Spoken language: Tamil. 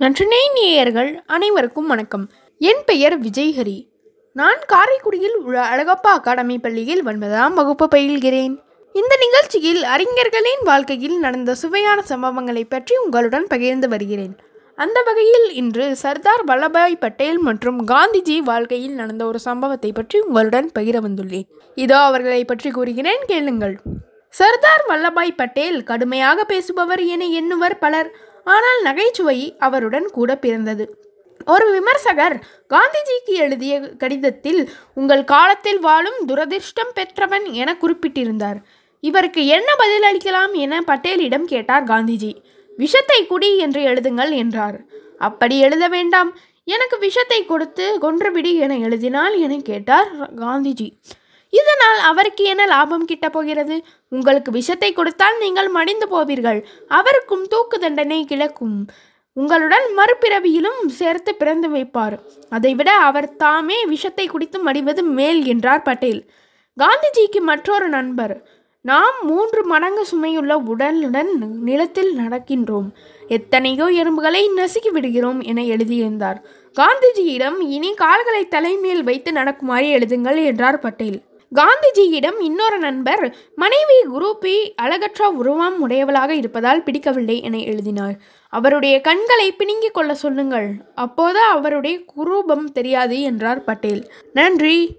நற்றினை நேயர்கள் அனைவருக்கும் வணக்கம். என் பெயர் விஜய்ஹரி. நான் காரைக்குடியில் உள்ள அழகப்பா அகாடமி பள்ளியில் ஒன்பதாம் வகுப்பு பயில்கிறேன். இந்த நிகழ்ச்சியில் அறிஞர்களின் வாழ்க்கையில் நடந்த சுவையான சம்பவங்களை பற்றி உங்களுடன் பகிர்ந்து வருகிறேன். அந்த வகையில் இன்று சர்தார் வல்லபாய் பட்டேல் மற்றும் காந்திஜி வாழ்க்கையில் நடந்த ஒரு சம்பவத்தை பற்றி உங்களுடன் பகிர வந்துள்ளேன். இதோ அவர்களை பற்றி கூறுகிறேன் கேளுங்கள். சர்தார் வல்லபாய் பட்டேல் கடுமையாக பேசுபவர் என எண்ணுவர் பலர். ஆனால் நகைச்சுவை அவருடன் கூட பிறந்தது. ஒரு விமர்சகர் காந்திஜிக்கு எழுதிய கடிதத்தில் உங்கள் காலத்தில் வாழும் துரதிர்ஷ்டம் பெற்றவன் என குறிப்பிட்டிருந்தார். இவருக்கு என்ன பதிலளிக்கலாம் என பட்டேலிடம் கேட்டார் காந்திஜி. விஷத்தை குடி என்று எழுதுங்கள் என்றார். அப்படி எழுத வேண்டாம். எனக்கு விஷத்தை கொடுத்து கொன்றுவிடு என எழுதினால் என கேட்டார் காந்திஜி. இதனால் அவருக்கு என்ன லாபம் கிட்ட போகிறது? உங்களுக்கு விஷத்தை கொடுத்தால் நீங்கள் மடிந்து போவீர்கள். அவருக்கும் தூக்கு தண்டனை கிடக்கும் உங்களுடன் மறுபிறவியிலும் சேர்த்து பிறந்து வைப்பார். அதைவிட அவர் தாமே விஷத்தை குடித்து மடிவது மேல் என்றார் பட்டேல். காந்திஜிக்கு மற்றொரு நண்பர். நாம் மூன்று மடங்கு சுமையுள்ள உடலுடன் நிலத்தில் நடக்கின்றோம். எத்தனையோ எறும்புகளை நசுக்கி விடுகிறோம் என எழுதியிருந்தார். காந்திஜியிடம் இனி கால்களை தலைமையில் வைத்து நடக்குமாறு எழுதுங்கள் என்றார் பட்டேல். காந்திஜியிடம் இன்னொரு நண்பர் மனைவி குரூபி அழகற்ற உருவம் உடையவளாக இருப்பதால் பிடிக்கவில்லை என எழுதினார் அவருடைய கண்களை பிணுங்கிக் கொள்ள சொல்லுங்கள். அப்போது அவருடைய குரூபம் தெரியாது என்றார் பட்டேல். நன்றி.